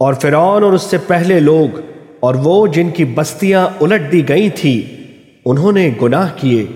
اور فرعون اور اس سے پہلے لوگ اور وہ جن کی بستیاں الٹ دی گئی تھیں انہوں نے گناہ کیے۔